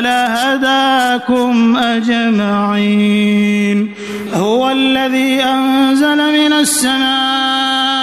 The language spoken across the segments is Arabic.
لهداكم أجمعين. هو الذي أنزل من السماء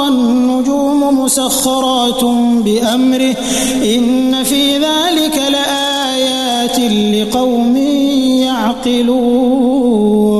والنجوم مسخرات بأمره إن في ذلك لآيات لقوم يعقلون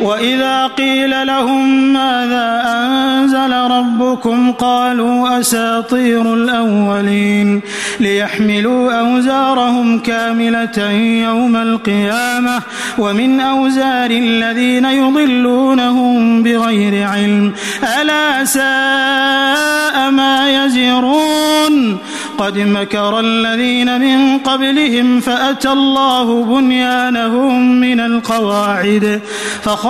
وإذا قيل لهم ماذا أنزل ربكم قالوا أساطير الأولين ليحملوا أوزارهم كاملة يوم القيامة ومن أوزار الذين يضلونهم بغير علم ألا ساء ما يزرون قد مكر الذين من قبلهم فأتى الله بنيانهم من القواعد فخ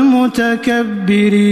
المتكبرين.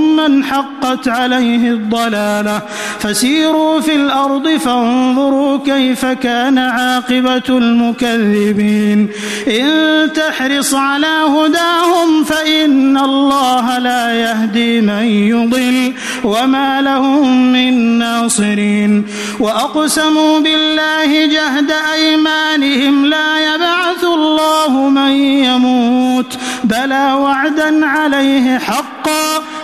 من حقت عليه الضلاله فسيروا في الأرض فانظروا كيف كان عاقبه المكذبين ان تحرص على هداهم فان الله لا يهدي من يضل وما لهم من ناصرين واقسموا بالله جهد ايمانهم لا يبعث الله من يموت بلى وعدا عليه حقا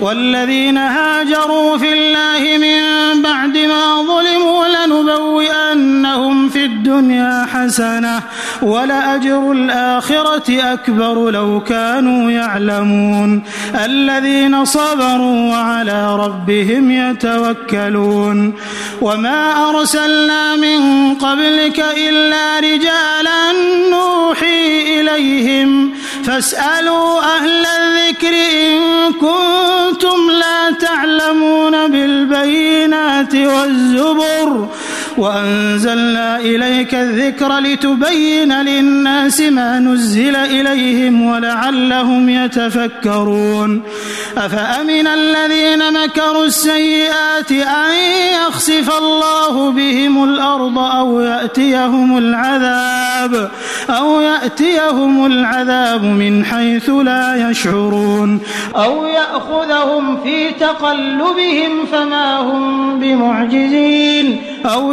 والذين هاجروا في الله من بعد ما ظلموا لنبوئنهم الدنيا حسنة ولأجر الآخرة أكبر لو كانوا يعلمون. الذين صبروا وعلى ربهم يتوكلون. وما أرسلنا من قبلك إلا رجالا نوحي إليهم. فاسألوا أهل الذكر إن كنتم لا تعلمون بالبينات والزبر. وأنزلنا إليك الذكر لتبين للناس ما نزل إليهم ولعلهم يتفكرون. أفأمن الذين مكروا السيئات أن يخسف الله بهم الأرض أو يأتيهم العذاب أو يأتيهم العذاب من حيث لا يشعرون. أو يأخذهم في تقلبهم فما هم بمعجزين. أو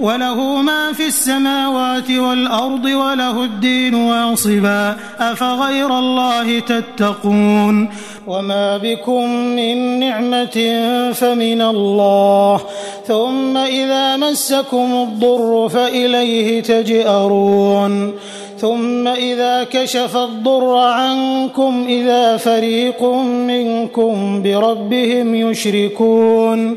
وله ما في السماوات والأرض وله الدين واصبا أفغير الله تتقون وما بكم من نعمة فمن الله ثم إذا مسكم الضر فإليه تجأرون ثم إذا كشف الضر عنكم إذا فريق منكم بربهم يشركون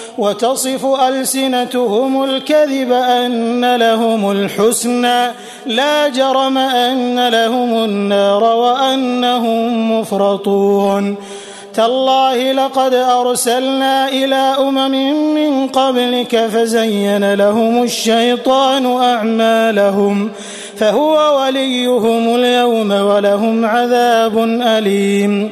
وتصف ألسنتهم الكذب أن لهم الحسنى لا جرم أن لهم النار وأنهم مفرطون. تالله لقد أرسلنا إلى أمم من قبلك فزين لهم الشيطان أعمالهم فهو وليهم اليوم ولهم عذاب أليم.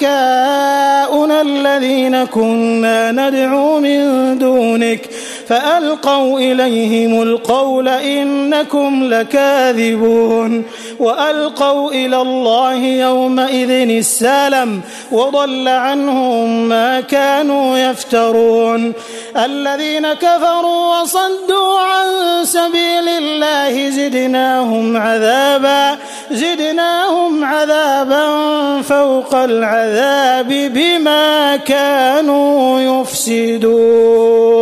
شركاؤنا الذين كنا ندعو من دونك فألقوا إليهم القول إنكم لكاذبون وألقوا إلى الله يومئذ السالم وضل عنهم ما كانوا يفترون الذين كفروا وصدوا عن سبيل الله زدناهم عذابا زدناهم عذابا فوق العذاب بما كانوا يفسدون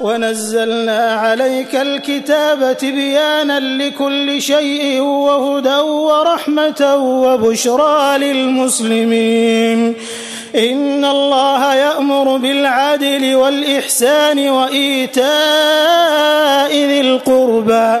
ونزلنا عليك الكتاب تبيانا لكل شيء وهدى ورحمة وبشرى للمسلمين. إن الله يأمر بالعدل والإحسان وإيتاء ذي القربى.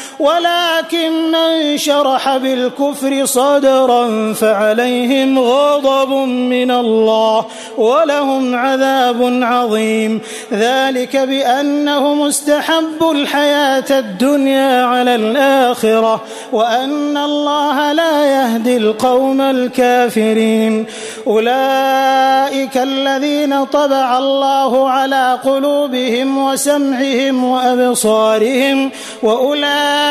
ولكن من شرح بالكفر صدرا فعليهم غضب من الله ولهم عذاب عظيم ذلك بأنهم استحبوا الحياة الدنيا على الآخرة وأن الله لا يهدي القوم الكافرين أولئك الذين طبع الله على قلوبهم وسمعهم وأبصارهم وأولئك